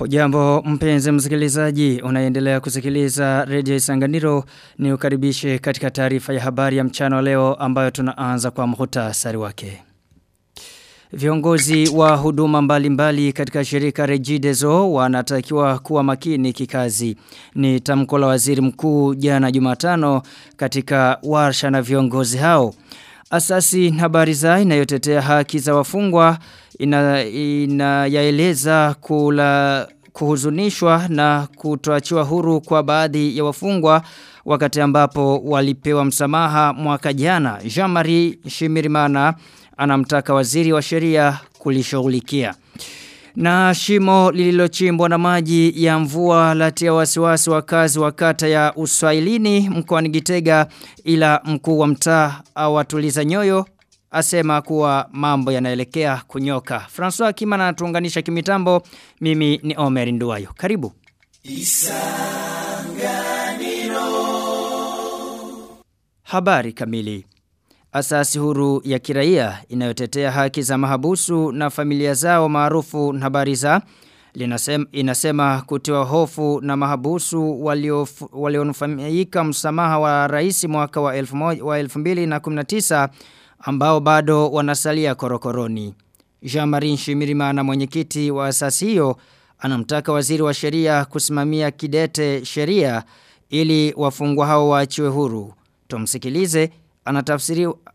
Ujambo mpenzi msikilizaji, unaendelea kusikiliza Radio Isanganiro ni ukaribishe katika taarifa ya habari ya mchana leo ambayo tunaanza kwa mhutasari wake. Viongozi wa huduma mbalimbali mbali katika shirika Regideso wanatakiwa kuwa makini kikazi. Ni tamko la waziri mkuu jana Jumatano katika warsha na viongozi hao. Asasi habari za inayotetea haki za wafungwa inayaeleza ina kula kuhuzunishwa na kutoachiwa huru kwa baadhi ya wafungwa wakati ambapo walipewa msamaha mwaka jana. Jean-Marie Shimirimana anamtaka waziri wa sheria kulishughulikia. Na shimo lililochimbwa na maji ya mvua latia wasiwasi wakazi wa kata ya Uswailini mkoani Gitega ila mkuu wa mtaa awatuliza nyoyo asema kuwa mambo yanaelekea kunyoka. François Kima anatuunganisha kimitambo. Mimi ni Omer Nduwayo. Karibu. Isanganiro. Habari kamili. Asasi huru ya kiraia inayotetea haki za mahabusu na familia zao maarufu na habari za linasema inasema kutiwa hofu na mahabusu walionufaika walio msamaha wa rais mwaka wa 2019 ambao bado wanasalia korokoroni. Jean-Marie Shimirimana mwenyekiti wa asasi hiyo anamtaka waziri wa sheria kusimamia kidete sheria ili wafungwa hao waachiwe huru. Tumsikilize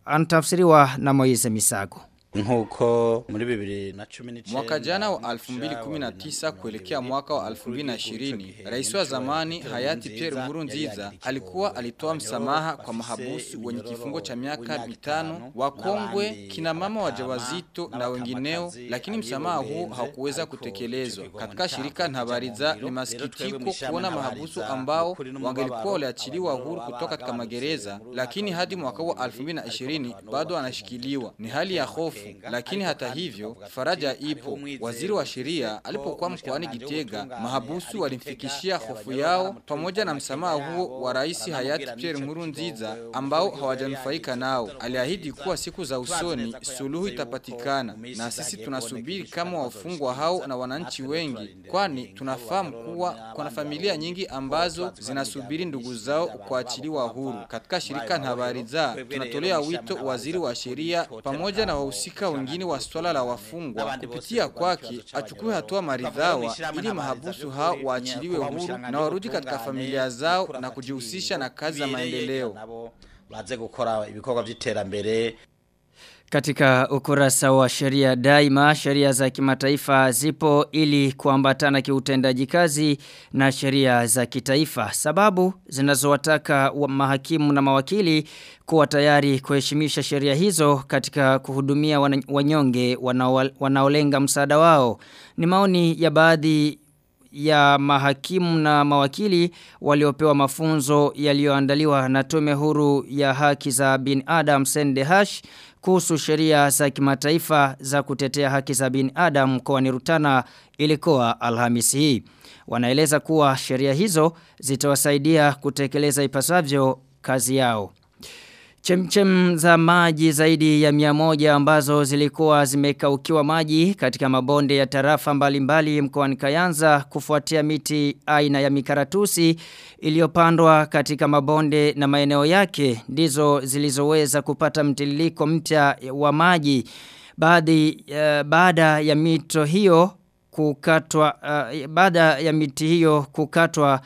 anatafsiriwa, na Moise Misago. Nkuko muri bibiri na cumi n'icyenda mwaka jana wa 2019 kuelekea mwaka wa 2020 rais wa zamani hayati Pierre Nkurunziza alikuwa alitoa msamaha kwa mahabusu wenye kifungo cha miaka mitano wakongwe kina mama wajawazito na wengineo lakini msamaha huu hakuweza kutekelezwa katika shirika Ntabariza ni masikitiko kuona mahabusu ambao wangelikuwa waliachiliwa huru kutoka katika magereza lakini hadi mwaka wa 2020 bado wanashikiliwa ni hali ya hofu lakini hata hivyo faraja ipo. Waziri wa sheria alipokuwa mkoani Gitega, mahabusu walimfikishia hofu yao pamoja na msamaha huo wa rais hayati Pierre Nkurunziza ambao hawajanufaika nao. Aliahidi kuwa siku za usoni suluhu itapatikana, na sisi tunasubiri kama wafungwa hao na wananchi wengi, kwani tunafahamu kuwa kuna familia nyingi ambazo zinasubiri ndugu zao kuachiliwa huru. Katika shirika Ntabariza tunatolea wito waziri wa sheria pamoja na wahusika wahusika wengine wa swala la wafungwa kupitia kwake achukue hatua maridhawa ili mahabusu hao waachiliwe huru na warudi katika familia zao na kujihusisha na kazi za maendeleo. baze gukora ibikorwa by'iterambere katika ukurasa wa sheria daima, sheria za kimataifa zipo ili kuambatana kiutendaji kazi na sheria za kitaifa. Sababu zinazowataka mahakimu na mawakili kuwa tayari kuheshimisha sheria hizo katika kuhudumia wanyonge wanaolenga msaada wao. Ni maoni ya baadhi ya mahakimu na mawakili waliopewa mafunzo yaliyoandaliwa na tume huru ya haki za bin Adam Sendehash kuhusu sheria za kimataifa za kutetea haki za bin Adam mkoani Rutana ilikuwa Alhamisi hii. Wanaeleza kuwa sheria hizo zitawasaidia kutekeleza ipasavyo kazi yao. Chemchem za maji zaidi ya miamoja ambazo zilikuwa zimekaukiwa maji katika mabonde ya tarafa mbalimbali mkoani Kayanza kufuatia miti aina ya mikaratusi iliyopandwa katika mabonde na maeneo yake ndizo zilizoweza kupata mtiririko mpya wa maji. Baadhi uh, baada ya mito hiyo kukatwa uh, baada ya miti hiyo kukatwa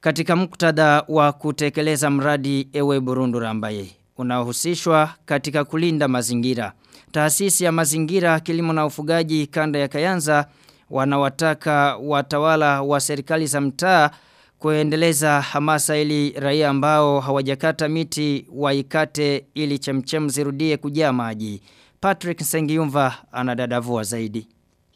katika muktadha wa kutekeleza mradi ewe Burundu Rambaye unaohusishwa katika kulinda mazingira. Taasisi ya mazingira, kilimo na ufugaji kanda ya Kayanza wanawataka watawala wa serikali za mtaa kuendeleza hamasa ili raia ambao hawajakata miti waikate ili chemchem zirudie kujaa maji. Patrick Sengiumva anadadavua zaidi.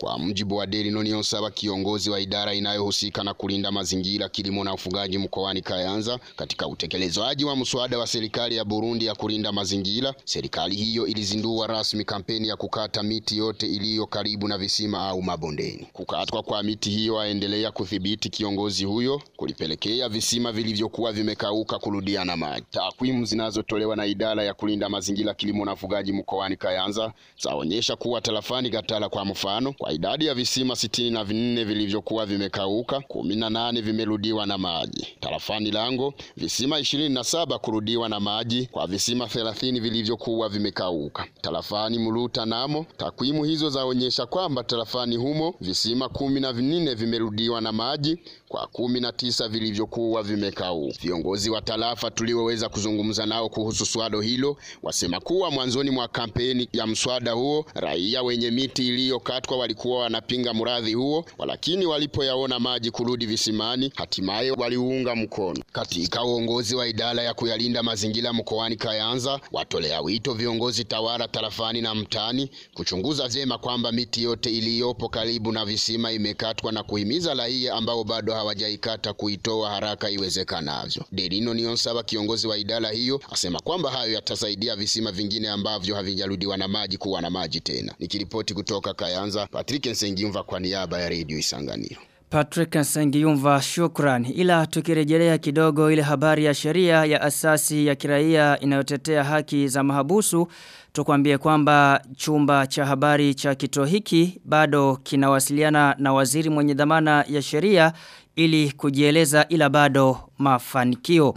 Kwa mjibu wa Daily Nonion Saba, kiongozi wa idara inayohusika na kulinda mazingira, kilimo na ufugaji mkoani Kayanza, katika utekelezaji wa mswada wa serikali ya Burundi ya kulinda mazingira, serikali hiyo ilizindua rasmi kampeni ya kukata miti yote iliyo karibu na visima au mabondeni. Kukatwa kwa miti hiyo aendelea kudhibiti kiongozi huyo kulipelekea visima vilivyokuwa vimekauka kurudia na maji. Takwimu zinazotolewa na idara ya kulinda mazingira, kilimo na ufugaji mkoani Kayanza zaonyesha kuwa tarafani Gatala kwa mfano kwa idadi ya visima sitini na vinne vilivyokuwa vimekauka, kumi na nane vimerudiwa na maji. Tarafani Lango visima ishirini na saba kurudiwa na maji kwa visima thelathini vilivyokuwa vimekauka. Tarafani Muluta namo takwimu hizo zaonyesha kwamba tarafani humo visima kumi na vinne vimerudiwa na maji kwa kumi na tisa vilivyokuwa vimekauka. Viongozi wa tarafa tulioweza kuzungumza nao kuhusu swalo hilo wasema kuwa mwanzoni mwa kampeni ya mswada huo raia wenye miti iliyokatwa walikuwa wanapinga mradi huo, lakini walipoyaona maji kurudi visimani hatimaye waliunga mkono. Katika uongozi wa idara ya kuyalinda mazingira mkoani Kayanza watolea wito viongozi tawala tarafani na mtani kuchunguza vyema kwamba miti yote iliyopo karibu na visima imekatwa na kuhimiza raia ambao bado hawajaikata kuitoa haraka iwezekanavyo. Delino Nionsaba, kiongozi wa idara hiyo, asema kwamba hayo yatasaidia visima vingine ambavyo havijarudiwa na maji kuwa na maji tena. Nikiripoti kutoka Kayanza, Patrick Nsengiyumva kwa niaba ya Radio Isanganiro. Patrick Nsengiyumva shukran. Ila tukirejelea kidogo ile habari ya sheria ya asasi ya kiraia inayotetea haki za mahabusu tukwambie kwamba chumba cha habari cha kituo hiki bado kinawasiliana na waziri mwenye dhamana ya sheria ili kujieleza ila bado mafanikio.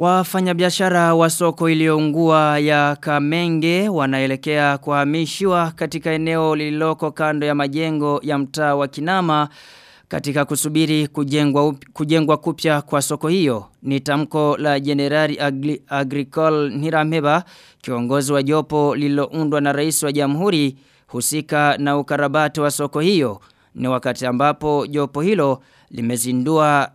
Wafanyabiashara wa soko iliyoungua ya Kamenge wanaelekea kuhamishiwa katika eneo lililoko kando ya majengo ya mtaa wa Kinama katika kusubiri kujengwa, kujengwa kupya kwa soko hiyo. Ni tamko la Generali Agri, Agricole Nirameba kiongozi wa jopo lililoundwa na rais wa jamhuri husika na ukarabati wa soko hiyo. Ni wakati ambapo jopo hilo limezindua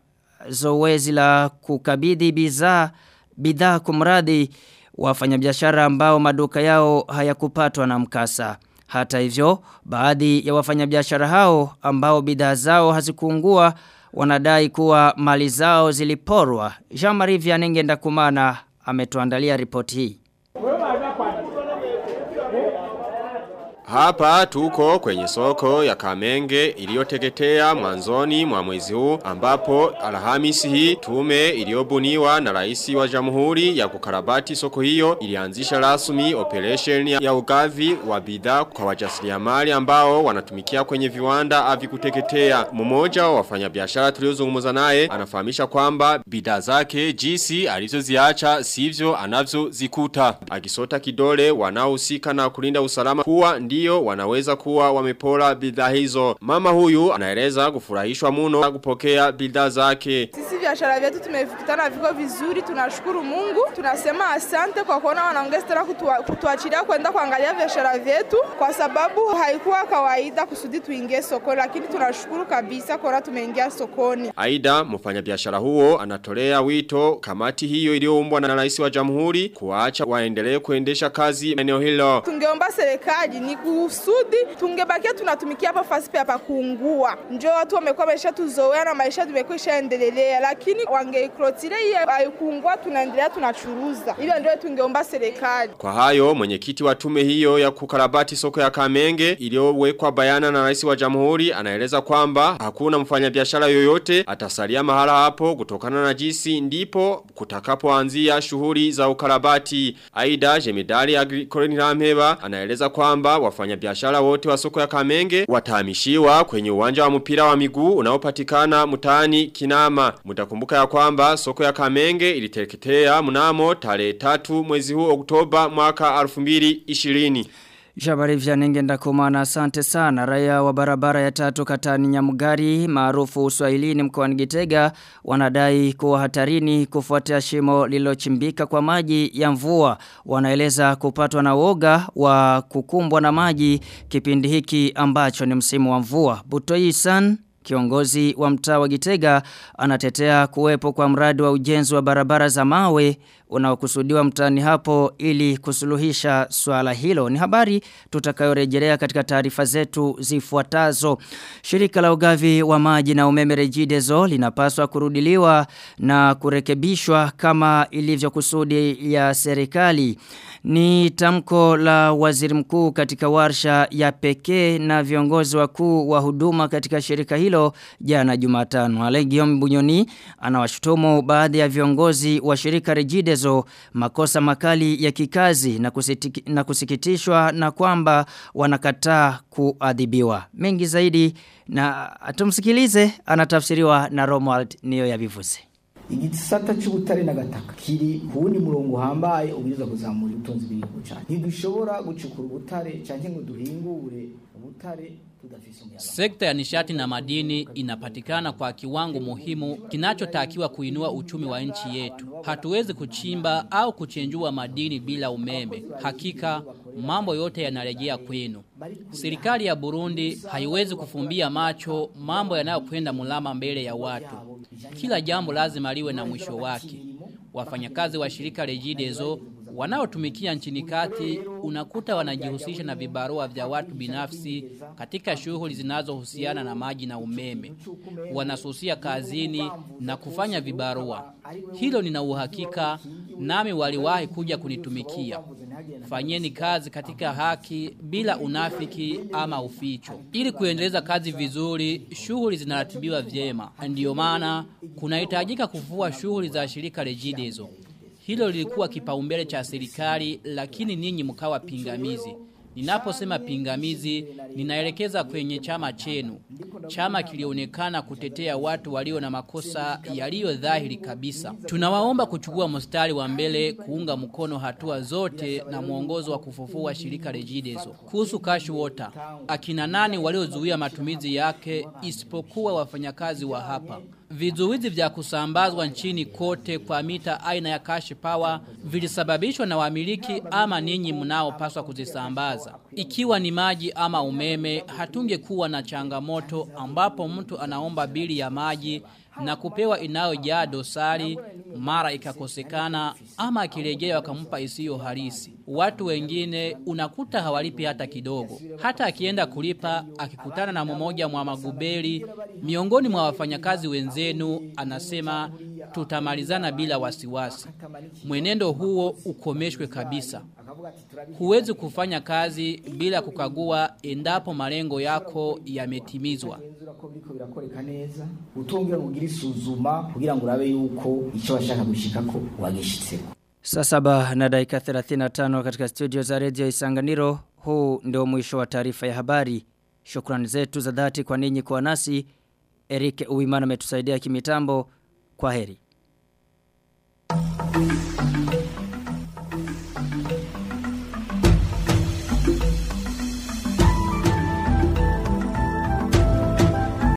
zoezi la kukabidhi bidhaa bidhaa kumradi wafanyabiashara ambao maduka yao hayakupatwa na mkasa. Hata hivyo, baadhi ya wafanyabiashara hao ambao bidhaa zao hazikuungua wanadai kuwa mali zao ziliporwa. Jean-Marie Vianenge Ndakumana ametuandalia ripoti hii. Hapa tuko kwenye soko ya Kamenge iliyoteketea mwanzoni mwa mwezi huu ambapo Alhamisi hii tume iliyobuniwa na rais wa Jamhuri ya kukarabati soko hiyo ilianzisha rasmi operation ya ugavi wa bidhaa kwa wajasiriamali ambao wanatumikia kwenye viwanda avikuteketea. Mmoja wa wafanyabiashara tuliozungumza naye anafahamisha kwamba bidhaa zake jinsi alizoziacha sivyo anavyozikuta. Akisota kidole wanaohusika na kulinda usalama kuwa ndio wanaweza kuwa wamepora bidhaa hizo. Mama huyu anaeleza kufurahishwa muno kupokea bidhaa zake. Sisi biashara vyetu tumevikutana viko vizuri, tunashukuru Mungu. Tunasema asante kwa kuona wanaongeza tena kutuachilia kwenda kuangalia biashara vyetu kwa sababu haikuwa kawaida kusudi tuingie sokoni, lakini tunashukuru kabisa kuona tumeingia sokoni. Aida mfanyabiashara huo anatolea wito kamati hiyo iliyoumbwa na rais wa jamhuri kuacha waendelee kuendesha kazi eneo hilo. Tungeomba serikali ni kusudi tungebakia tunatumikia hapa fasi hapa kuungua. Ndio watu wamekuwa maisha tuzoea na maisha tumekuwa ishaendelelea, lakini wangeikrotile hiyo haikuungua, tunaendelea tunachuruza. Hivyo ndio tungeomba serikali. Kwa hayo mwenyekiti wa tume hiyo ya kukarabati soko ya Kamenge iliyowekwa bayana na rais wa jamhuri anaeleza kwamba hakuna mfanyabiashara yoyote atasalia mahala hapo kutokana na jinsi ndipo kutakapoanzia shughuli za ukarabati. Aida Jemedali Agricole Nirampeba anaeleza kwamba wafanyabiashara wote wa soko ya Kamenge watahamishiwa kwenye uwanja wa mpira wa miguu unaopatikana mtaani Kinama. Mtakumbuka ya kwamba soko ya Kamenge iliteketea mnamo tarehe 3 mwezi huu Oktoba mwaka 2020. Jabari Vyanenge kumana asante sana. Raia wa barabara ya tatu katani nyamugari maarufu uswahilini mkoani Gitega wanadai kuwa hatarini kufuatia shimo lililochimbika kwa maji ya mvua. Wanaeleza kupatwa na woga wa kukumbwa na maji kipindi hiki ambacho ni msimu wa mvua. Butoi San Kiongozi wa mtaa wa Gitega anatetea kuwepo kwa mradi wa ujenzi wa barabara za mawe unaokusudiwa mtaani hapo ili kusuluhisha swala hilo. Ni habari tutakayorejelea katika taarifa zetu zifuatazo. Shirika la ugavi wa maji na umeme Regideso linapaswa kurudiliwa na kurekebishwa kama ilivyo kusudi ya serikali. Ni tamko la waziri mkuu katika warsha ya pekee na viongozi wakuu wa huduma katika shirika hilo jana Jumatano. Alegiom Bunyoni anawashutumu baadhi ya viongozi wa shirika Regideso makosa makali ya kikazi na, kusitiki, na kusikitishwa na kwamba wanakataa kuadhibiwa. Mengi zaidi na tumsikilize anatafsiriwa na Romuald niyo ya bivuze. Igisata cy'ubutare n'agataka kiri ku wundi murongo uhambaye ubwiza kuzamura ubutunzi bw'igihugu cyane ntidushobora gucukura ubutare cyangwa ngo duhingure ubutare Sekta ya nishati na madini inapatikana kwa kiwango muhimu kinachotakiwa kuinua uchumi wa nchi yetu. Hatuwezi kuchimba au kuchenjua madini bila umeme. Hakika mambo yote yanarejea kwenu. Serikali ya Burundi haiwezi kufumbia macho mambo yanayokwenda mulama mbele ya watu. Kila jambo lazima liwe na mwisho wake. Wafanyakazi wa shirika Regideso wanaotumikia nchini kati unakuta wanajihusisha na vibarua vya watu binafsi katika shughuli zinazohusiana na maji na umeme. Wanasusia kazini na kufanya vibarua. Hilo nina uhakika nami waliwahi kuja kunitumikia. Fanyeni kazi katika haki bila unafiki ama uficho. Ili kuendeleza kazi vizuri, shughuli zinaratibiwa vyema. Ndiyo maana kunahitajika kuvua shughuli za shirika rejidezo. Hilo lilikuwa kipaumbele cha serikali lakini ninyi mkawa pingamizi. Ninaposema pingamizi, ninaelekeza kwenye chama chenu. Chama kilionekana kutetea watu walio na makosa yaliyo dhahiri kabisa. Tunawaomba kuchukua mstari wa mbele kuunga mkono hatua zote na mwongozo wa kufufua shirika Rejidezo. Kuhusu cash water, akina nani waliozuia matumizi yake isipokuwa wafanyakazi wa hapa. Vizuizi vya kusambazwa nchini kote kwa mita aina ya cash power vilisababishwa na wamiliki ama ninyi mnaopaswa kuzisambaza. Ikiwa ni maji ama umeme, hatungekuwa na changamoto ambapo mtu anaomba bili ya maji na kupewa inayojaa dosari mara ikakosekana ama akirejea wakampa isiyo halisi. Watu wengine unakuta hawalipi hata kidogo. Hata akienda kulipa akikutana na mmoja mwa magubeli miongoni mwa wafanyakazi wenzenu anasema tutamalizana bila wasiwasi. Mwenendo huo ukomeshwe kabisa. Huwezi kufanya kazi bila kukagua endapo malengo yako yametimizwa. utongera ngo isuzuma kugira ngo urabe yuko icyo washaka gushikako wagishitseko Saa saba na dakika 35 katika studio za redio Isanganiro. Huu ndio mwisho wa taarifa ya habari. Shukrani zetu za dhati kwa ninyi kwa nasi. Erike Uwimana ametusaidia kimitambo. Kwa heri.